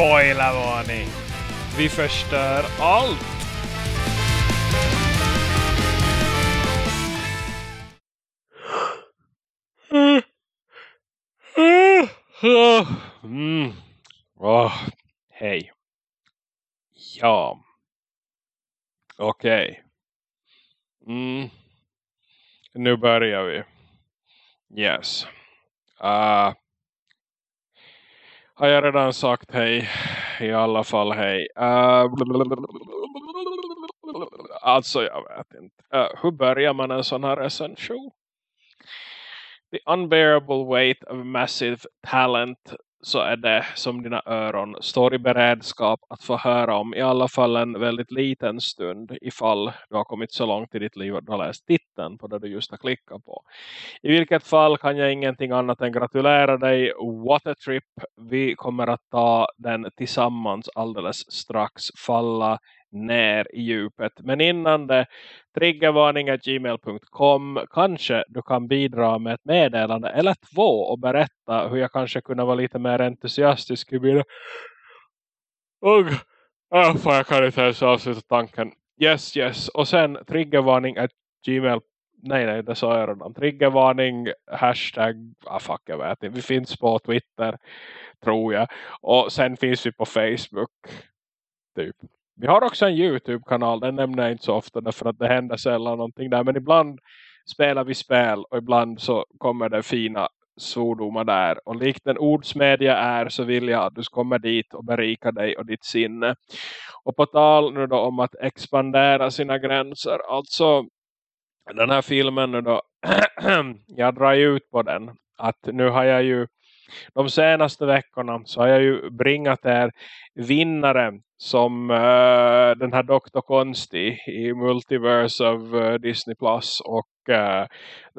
Spoilervarning! Vi förstör allt! Mm. Oh, hej. Ja. Okej. Okay. Mm. Nu börjar vi. Yes. Uh, har jag redan sagt hej? I alla fall hej. Uh, alltså jag vet inte. Uh, hur börjar man en sån här recension? The unbearable weight of massive talent så är det som dina öron står i beredskap att få höra om i alla fall en väldigt liten stund ifall du har kommit så långt i ditt liv att du har läst titeln på det du just har klickat på. I vilket fall kan jag ingenting annat än gratulera dig. What a trip! Vi kommer att ta den tillsammans alldeles strax falla ner i djupet. Men innan det, triggervarning.gmail.com kanske du kan bidra med ett meddelande eller två och berätta hur jag kanske kunde vara lite mer entusiastisk i bilden. Och, oh, fan, jag kan inte ens avsluta tanken. Yes, yes. Och sen triggervarning.gmail Nej, nej, det sa jag redan. Triggervarning, hashtag, ah fuck jag vet inte. Vi finns på Twitter, tror jag. Och sen finns vi på Facebook, typ. Vi har också en Youtube-kanal, den nämner jag inte så ofta därför att det händer sällan någonting där. Men ibland spelar vi spel och ibland så kommer det fina svordomar där. Och likt en ordsmedja är så vill jag att du kommer dit och berika dig och ditt sinne. Och på tal nu då om att expandera sina gränser. Alltså den här filmen nu då, jag drar ut på den. Att nu har jag ju de senaste veckorna så har jag ju bringat er vinnare som uh, den här Dr. Konsti i Multiverse of uh, Disney Plus och uh,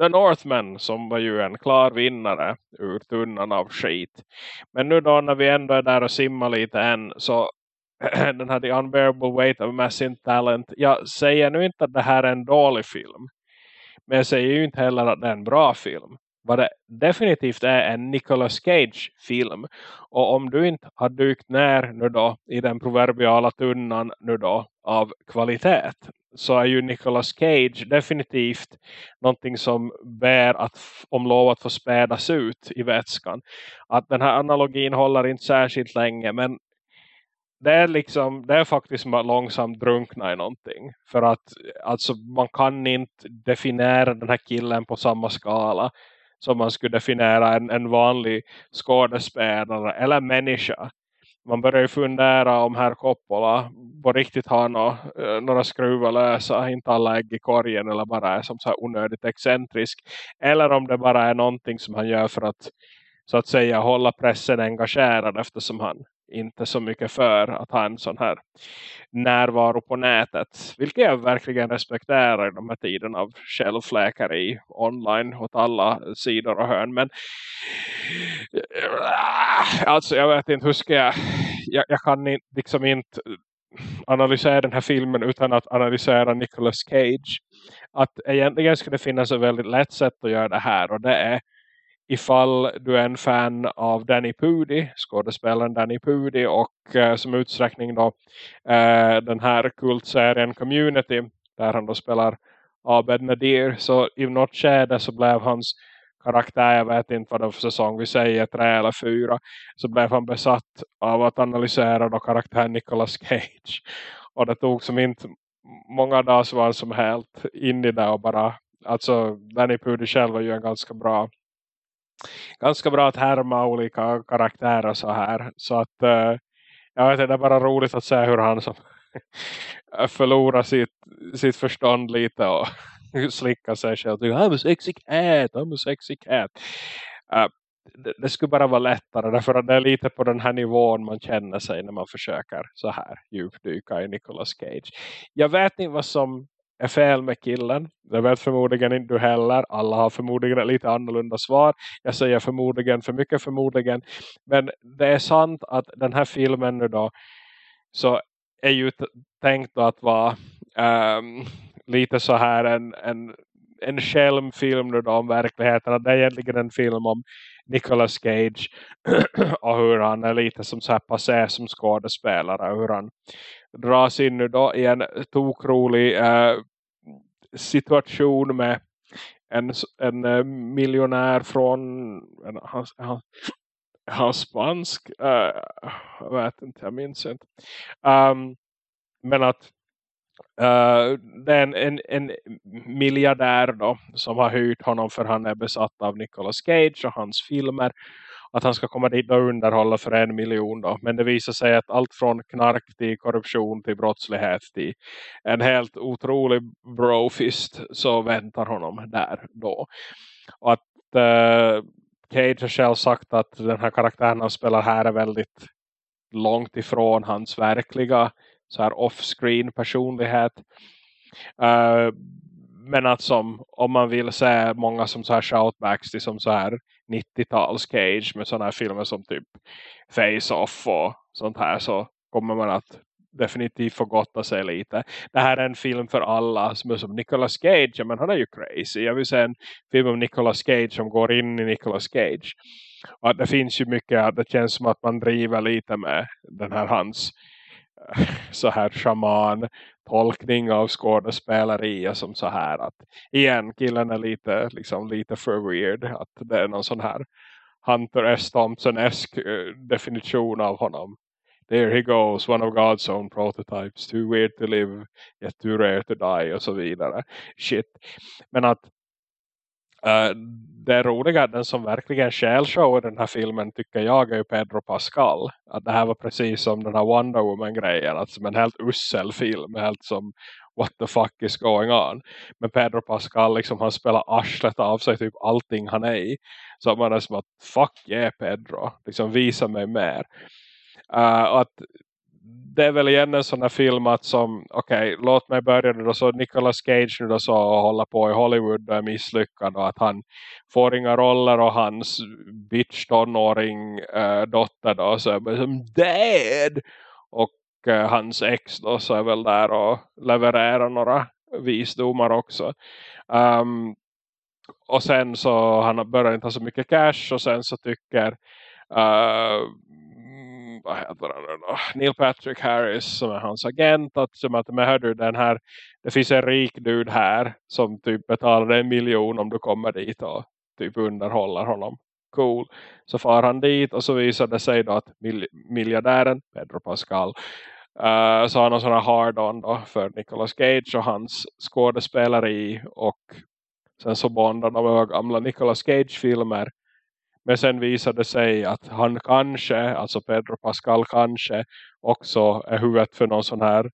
The Northman som var ju en klar vinnare ur tunnan av skit. Men nu då när vi ändå är där och simmar lite än så den här The Unbearable Weight of Massive Talent jag säger nu inte att det här är en dålig film. Men jag säger ju inte heller att det är en bra film vad det definitivt är en Nicolas Cage-film. Och om du inte har dykt ner nu då i den proverbiala tunnan nu då av kvalitet så är ju Nicolas Cage definitivt någonting som bär att, om lov att få spädas ut i vätskan. Att den här analogin håller inte särskilt länge men det är liksom det är faktiskt som att långsamt drunkna i någonting. För att alltså man kan inte definiera den här killen på samma skala som man skulle definiera en, en vanlig skådespelare eller människa. Man börjar ju fundera om herr Coppola på riktigt har några, eh, några skruvar lösa, inte alla ägg i korgen eller bara är som så här onödigt excentrisk. Eller om det bara är någonting som han gör för att så att säga hålla pressen engagerad eftersom han inte så mycket för att ha en sån här närvaro på nätet. Vilket jag verkligen respekterar i de här tiden av självläkare online åt alla sidor och hörn. Men alltså jag vet inte hur ska jag, jag, jag kan liksom inte analysera den här filmen utan att analysera Nicolas Cage. Att egentligen skulle det finnas ett väldigt lätt sätt att göra det här och det är ifall du är en fan av Danny Pudi, skådespelaren Danny Pudi och eh, som utsträckning då eh, den här kultserien Community där han då spelar Abed Nadir så i något skede så blev hans karaktär, jag vet inte vad det för säsong vi säger, tre eller fyra så blev han besatt av att analysera då karaktären Nicolas Cage. Och det tog som inte många dagar så var han som helt in i det och bara alltså Danny Pudi själv var ju en ganska bra ganska bra att härma olika karaktärer så här. Så att uh, jag vet det är bara roligt att se hur han som förlorar sitt, sitt förstånd lite och slickar sig själv. I'm a sexy cat, I'm a sexy cat. Uh, det, det, skulle bara vara lättare därför att det är lite på den här nivån man känner sig när man försöker så här djupdyka i Nicolas Cage. Jag vet inte vad som är fel med killen. Det vet förmodligen inte du heller. Alla har förmodligen ett lite annorlunda svar. Jag säger förmodligen för mycket förmodligen. Men det är sant att den här filmen nu då så är ju tänkt att vara um, lite så här en, en en skälmfilm nu då om verkligheten. Det är egentligen en film om Nicolas Cage och hur han är lite som så här passé som skådespelare. Hur han dras in nu då i en tokrolig eh, situation med en, en eh, miljonär från en, han, han, han spansk uh, jag vet inte, jag minns inte. Um, men att uh, det är en, en, en miljardär då som har hyrt honom för han är besatt av Nicolas Cage och hans filmer att han ska komma dit och underhålla för en miljon då. Men det visar sig att allt från knark till korruption till brottslighet till en helt otrolig brofist så väntar honom där då. Och att eh, Cage har själv sagt att den här karaktären han spelar här är väldigt långt ifrån hans verkliga så här off-screen personlighet. Uh, men att som, om man vill se många som så här shoutbacks till som så här 90-tals cage med sådana här filmer som typ Face-Off och sånt här så kommer man att definitivt få gotta sig lite. Det här är en film för alla som är som Nicolas Cage, men han är ju crazy. Jag vill se en film om Nicolas Cage som går in i Nicolas Cage. Och det finns ju mycket, det känns som att man driver lite med den här hans så här shaman tolkning av skådespeleri som så här att igen killen är lite liksom lite för weird att det är någon sån här Hunter S. Thompson-esk eh, definition av honom. There he goes, one of God's own prototypes. Too weird to live, yet too rare to die och så vidare. Shit. Men att eh, det roliga, den som verkligen själshow i den här filmen tycker jag är ju Pedro Pascal. Att det här var precis som den här Wonder Woman-grejen. Alltså som en helt ussel film. Helt som what the fuck is going on. Men Pedro Pascal liksom han spelar arslet av sig typ allting han är i. Så man är som att fuck yeah Pedro. Liksom visa mig mer. Uh, att det är väl igen en sån här film att som, okej, okay, låt mig börja då. Så Nicolas Cage nu då så hålla på i Hollywood och är misslyckad och att han får inga roller och hans bitch tonåring äh, dotter då så är som dead och äh, hans ex då så är väl där och levererar några visdomar också. Um, och sen så han börjar inte ha så mycket cash och sen så tycker uh, vad heter han då? Neil Patrick Harris som är hans agent att, som att men du den här det finns en rik dude här som typ betalar en miljon om du kommer dit och typ underhåller honom cool. Så far han dit och så visar det sig då att mil miljardären Pedro Pascal uh, så har han en sån här hard-on då för Nicolas Cage och hans skådespeleri och sen så bondar de med gamla Nicolas Cage-filmer men sen visade det sig att han kanske, alltså Pedro Pascal kanske också är huvudet för någon sån här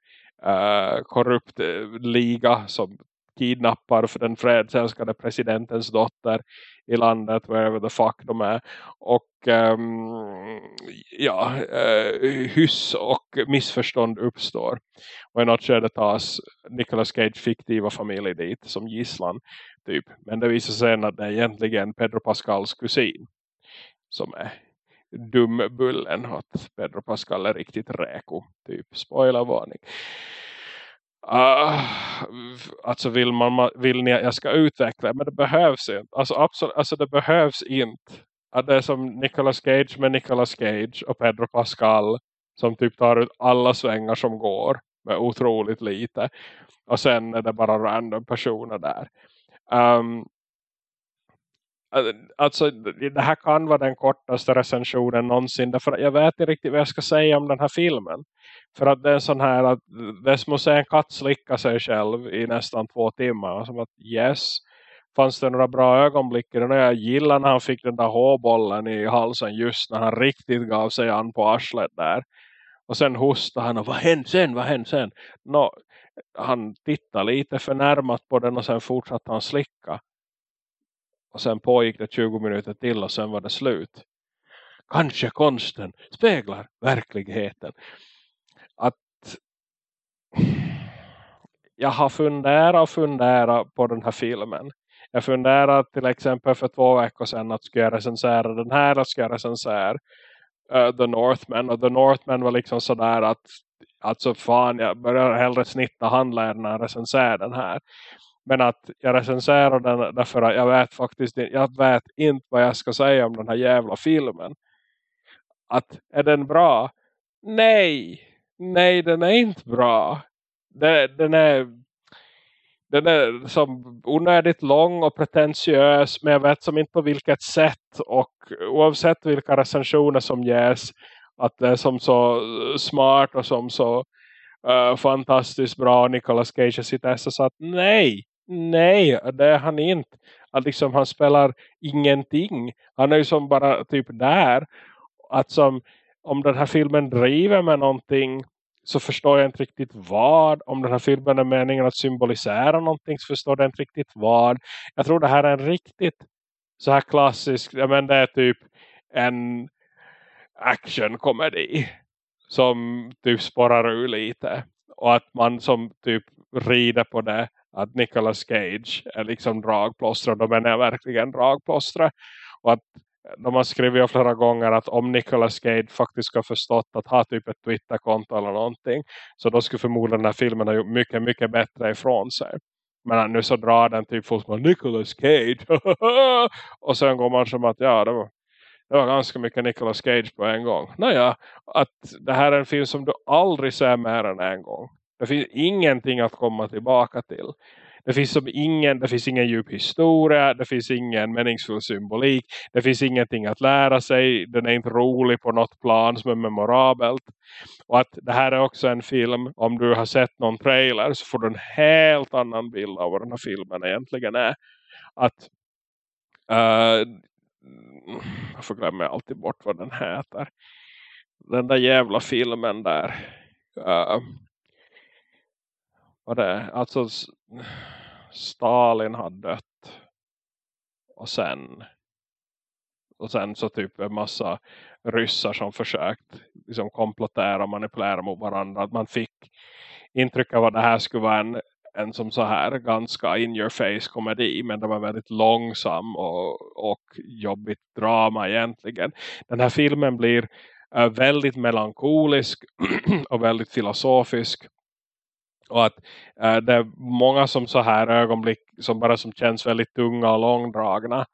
uh, korrupt eh, liga som kidnappar för den fredsälskade presidentens dotter i landet, wherever the fuck de är. Och um, ja, uh, hyss och missförstånd uppstår. Och i något skede tas Nicolas Cage fiktiva familj dit som gisslan. Typ. Men det visar sig att det är egentligen Pedro Pascals kusin som är dumbullen att Pedro Pascal är riktigt räko typ. Spoilervarning uh, ah, alltså vill, man, vill ni att jag ska utveckla? Men det behövs inte. Alltså, absolut, alltså det behövs inte. Att det är som Nicolas Cage med Nicolas Cage och Pedro Pascal som typ tar ut alla svängar som går med otroligt lite. Och sen är det bara random personer där. Um, Alltså det här kan vara den kortaste recensionen någonsin. Därför jag vet inte riktigt vad jag ska säga om den här filmen. För att det är sån här att det är som att se en katt slicka sig själv i nästan två timmar. Som att yes, fanns det några bra ögonblick i den. Jag gillar när han fick den där hårbollen i halsen just när han riktigt gav sig an på arslet där. Och sen hostade han och vad hände sen, vad hände sen? No, han tittade lite för närmat på den och sen fortsatte han slicka. Och sen pågick det 20 minuter till och sen var det slut. Kanske konsten speglar verkligheten. Att jag har funderat och funderat på den här filmen. Jag funderade till exempel för två veckor sedan att ska jag recensera den här eller ska jag recensera uh, The Northman. Och The Northman var liksom sådär att alltså fan jag börjar hellre snitta handlaren än recensera den här. Men att jag recenserar den därför att jag vet faktiskt jag vet inte vad jag ska säga om den här jävla filmen. Att är den bra? Nej! Nej, den är inte bra. Den, den är den är som onödigt lång och pretentiös men jag vet som inte på vilket sätt och oavsett vilka recensioner som ges att det är som så smart och som så uh, fantastiskt bra Nicolas Cage sitter så att nej, nej det är han inte att liksom han spelar ingenting han är ju som bara typ där att som om den här filmen driver med någonting så förstår jag inte riktigt vad. Om den här filmen är meningen att symbolisera någonting så förstår jag inte riktigt vad. Jag tror det här är en riktigt så här klassisk, ja men det är typ en actionkomedi som typ spårar ur lite. Och att man som typ rider på det att Nicolas Cage är liksom dragplåstra. Då menar jag verkligen dragplåstra. Och att eh, de har skrivit flera gånger att om Nicolas Cage faktiskt ska förstått att ha typ ett Twitterkonto eller någonting så då skulle förmodligen den här filmen ha gjort mycket, mycket bättre ifrån sig. Men nu så drar den typ folk Nicolas Cage och sen går man som att ja det var, det var ganska mycket Nicolas Cage på en gång. Naja, att det här är en film som du aldrig ser mer än en gång. Det finns ingenting att komma tillbaka till. Det finns, som ingen, det finns ingen djup historia. Det finns ingen meningsfull symbolik. Det finns ingenting att lära sig. Den är inte rolig på något plan som är memorabelt. Och att det här är också en film. Om du har sett någon trailer så får du en helt annan bild av vad den här filmen egentligen är. Att uh, jag glömmer alltid bort vad den heter. Den där jävla filmen där. Uh, vad det är. Alltså Stalin har dött. Och sen och sen så typ en massa ryssar som försökt liksom komplottera och manipulera mot varandra. Att man fick intryck av att det här skulle vara en, en som så här ganska in your face komedi. Men det var väldigt långsam och, och jobbigt drama egentligen. Den här filmen blir eh, väldigt melankolisk och väldigt filosofisk. Och att äh, det är många som så här ögonblick som bara som känns väldigt tunga och långdragna.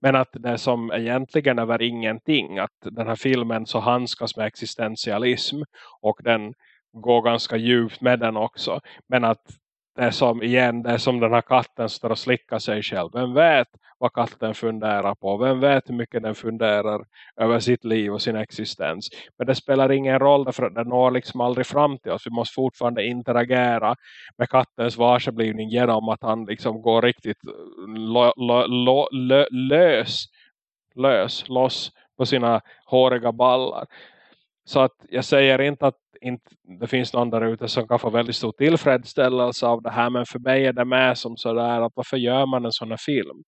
Men att det som egentligen är ingenting. Att den här filmen så handskas med existentialism. Och den går ganska djupt med den också. Men att det är som igen, det är som den här katten står och slickar sig själv. Vem vet vad katten funderar på? Vem vet hur mycket den funderar över sitt liv och sin existens? Men det spelar ingen roll därför att den når liksom aldrig fram till oss. Vi måste fortfarande interagera med kattens varseblivning genom att han liksom går riktigt eh, lo, lo, lo, lös, lös, loss på sina håriga ballar. Så att jag säger inte att inte, det finns någon där ute som kan få väldigt stor tillfredsställelse av det här. Men för mig är det med som sådär att varför gör man en sån här film?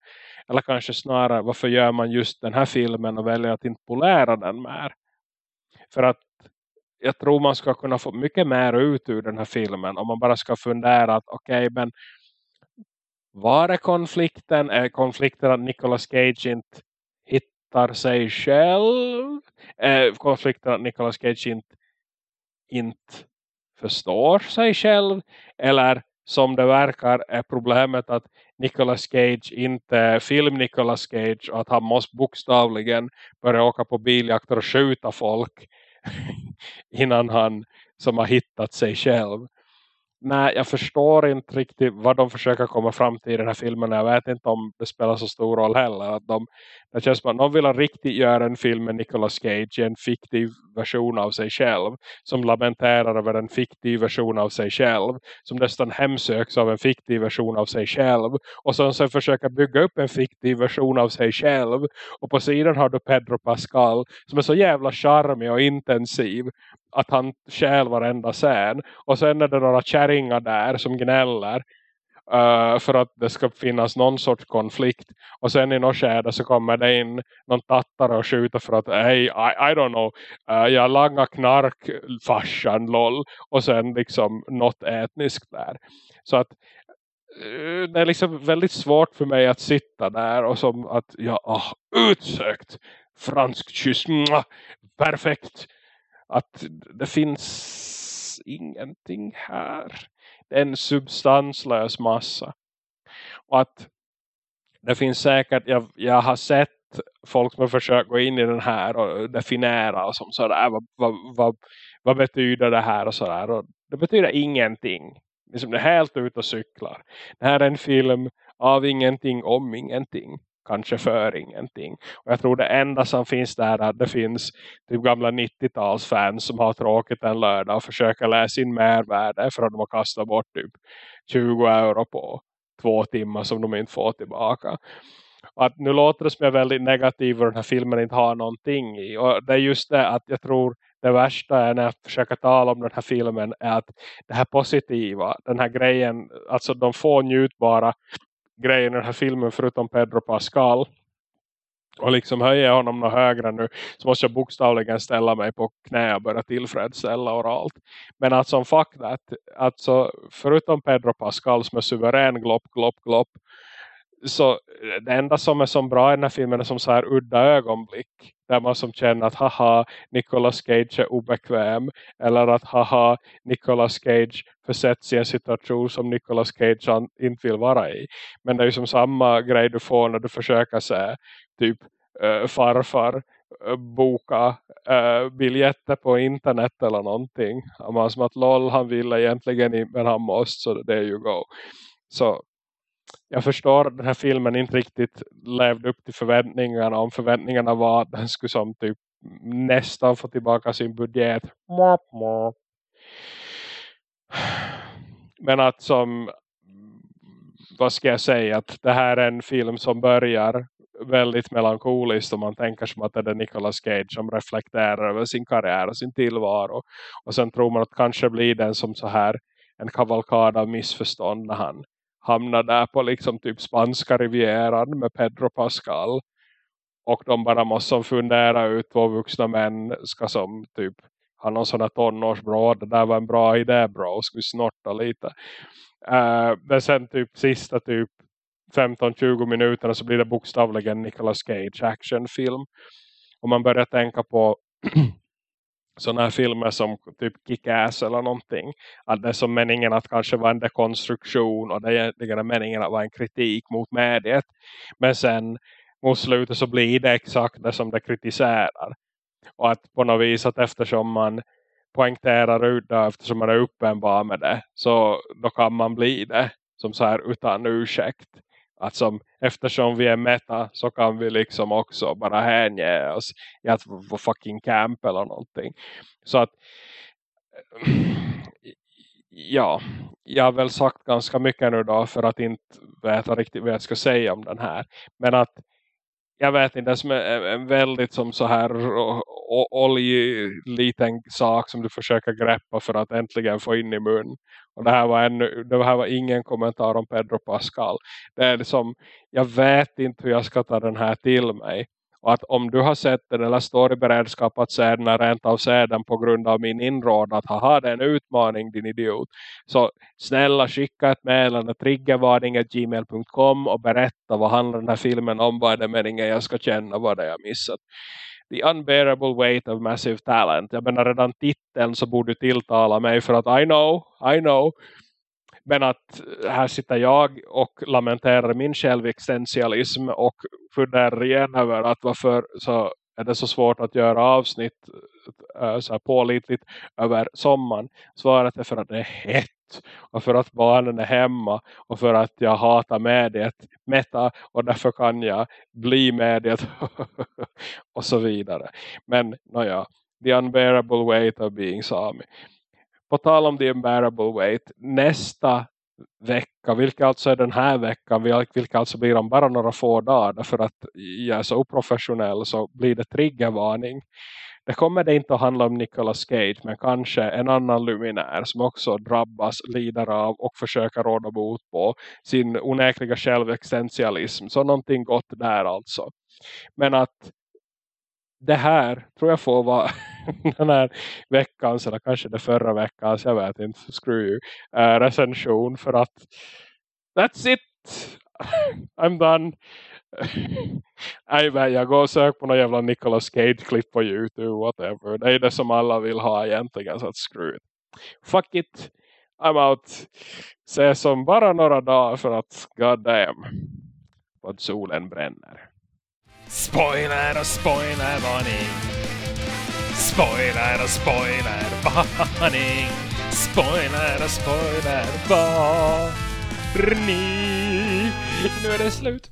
Eller kanske snarare varför gör man just den här filmen och väljer att inte polära den mer? För att jag tror man ska kunna få mycket mer ut ur den här filmen. Om man bara ska fundera att okej okay, men var är konflikten? Är konflikten att Nicolas Cage inte hatar sig själv? Eh, konflikten att Nicolas Cage inte inte förstår sig själv eller som det verkar är problemet att Nicolas Cage inte film Nicolas Cage och att han måste bokstavligen börja åka på biljakter och skjuta folk innan han som har hittat sig själv nej, jag förstår inte riktigt vad de försöker komma fram till i den här filmen. Jag vet inte om det spelar så stor roll heller. Att de, det känns som att de vill riktigt göra en film med Nicolas Cage i en fiktiv version av sig själv. Som lamenterar över en fiktiv version av sig själv. Som nästan hemsöks av en fiktiv version av sig själv. Och som sen försöker bygga upp en fiktiv version av sig själv. Och på sidan har du Pedro Pascal som är så jävla charmig och intensiv att han stjäl varenda scen. Och sen är det några kärringar där som gnäller. Uh, för att det ska finnas någon sorts konflikt. Och sen i något skede så kommer det in någon tattare och skjuter för att hey, I, I don't know. Uh, jag langar knark farsan lol. Och sen liksom något etniskt där. Så att uh, det är liksom väldigt svårt för mig att sitta där och som att jag har utsökt fransk kyss. Perfekt att det finns ingenting här. Det är en substanslös massa. Och att det finns säkert, jag, jag har sett folk som har försökt gå in i den här och definiera och som sådär, vad, vad, vad, vad betyder det här och sådär. Och det betyder ingenting. Liksom det är helt ute och cyklar. Det här är en film av ingenting om ingenting. Kanske för ingenting. Och jag tror det enda som finns där är att det finns typ gamla 90-talsfans som har tråkigt en lördag och försöker läsa in mervärde för att de har kastat bort typ 20 euro på två timmar som de inte får tillbaka. Och att nu låter det som jag är väldigt negativ och den här filmen inte har någonting i. Och det är just det att jag tror det värsta är när jag försöker tala om den här filmen är att det här positiva, den här grejen, alltså de få njutbara grej i den här filmen förutom Pedro Pascal och liksom höjer jag honom något högre nu så måste jag bokstavligen ställa mig på knä och börja tillfredsställa oralt. Men att som fuck that, alltså förutom Pedro Pascal som är suverän glopp, glopp, glopp så eh, det enda som är så bra i den här filmen är som så här udda ögonblick. Där man som känner att haha, Nicolas Cage är obekväm. Eller att haha, Nicolas Cage försätts i en situation som Nicolas Cage inte vill vara i. Men det är ju som samma grej du får när du försöker säga typ äh, farfar äh, boka äh, biljetter på internet eller någonting. Man som att lol han vill egentligen inte men han måste så det är ju go. Så jag förstår att den här filmen inte riktigt levde upp till förväntningarna. Om förväntningarna var att den skulle som typ nästan få tillbaka sin budget. Men att som vad ska jag säga att det här är en film som börjar väldigt melankoliskt om man tänker som att det är Nicolas Cage som reflekterar över sin karriär och sin tillvaro. Och sen tror man att kanske blir den som så här en kavalkad av missförstånd när han hamnar där på liksom typ spanska rivieran med Pedro Pascal. Och de bara måste fundera ut två vuxna män ska som typ ha någon sån här tonårsbrå. Det där var en bra idé bra. Ska vi snorta lite. Uh, men sen typ sista typ 15-20 minuterna så blir det bokstavligen Nicolas Cage actionfilm. Och man börjar tänka på sådana här filmer som typ Kick-Ass eller någonting. Att det är som meningen att kanske vara en dekonstruktion och det är egentligen meningen att vara en kritik mot mediet. Men sen mot slutet så blir det exakt det som det kritiserar. Och att på något vis att eftersom man poängterar ut det eftersom man är uppenbar med det så då kan man bli det som så här utan ursäkt. Att som, eftersom vi är meta så kan vi liksom också bara hänge oss i att få fucking camp eller någonting. Så att eh, ja, jag har väl sagt ganska mycket nu då för att inte veta riktigt vad jag ska säga om den här. Men att jag vet inte, det som är en väldigt som så här oljig liten sak som du försöker greppa för att äntligen få in i mun. Och det här var, ännu, det här var ingen kommentar om Pedro Pascal. Det är liksom, jag vet inte hur jag ska ta den här till mig. Och att om du har sett den eller står i beredskap att se den eller rent av se den på grund av min inråd att haha det är en utmaning din idiot. Så snälla skicka ett meddelande triggervarning.gmail.com och berätta vad handlar den här filmen om. Vad är det meningen jag ska känna vad det är jag missat. The Unbearable Weight of Massive Talent. Jag menar redan titeln så borde tilltala mig för att I know, I know. Men att eh, här sitter jag och lamenterar min självexistentialism och funderar igen över att varför så är det så svårt att göra avsnitt eh, så här pålitligt över sommaren. Svaret är för att det är hett och för att barnen är hemma och för att jag hatar mediet meta och därför kan jag bli mediet och så vidare. Men nåja, the unbearable weight of being Sami på tal om the unbearable weight, nästa vecka, vilket alltså är den här veckan, vilket alltså blir om bara några få dagar, för att jag är så oprofessionell så blir det triggervarning. Det kommer det inte att handla om Nicolas Cage men kanske en annan luminär som också drabbas, lider av och försöker råda bot på sin onäkliga självexistentialism. Så någonting gott där alltså. Men att det här tror jag får vara den här veckans eller kanske det förra veckans, jag vet inte, screw you, eh, recension för att that's it, I'm done. Nej, jag går och söker på någon jävla Nicolas Cage-klipp på Youtube, whatever. Det är det som alla vill ha egentligen, så att screw it. Fuck it. I'm out. Ses som bara några dagar för att goddamn vad solen bränner. Spoiler och spoiler varning. Spoiler och spoiler varning. Spoiler och spoiler varning. Nu är det slut.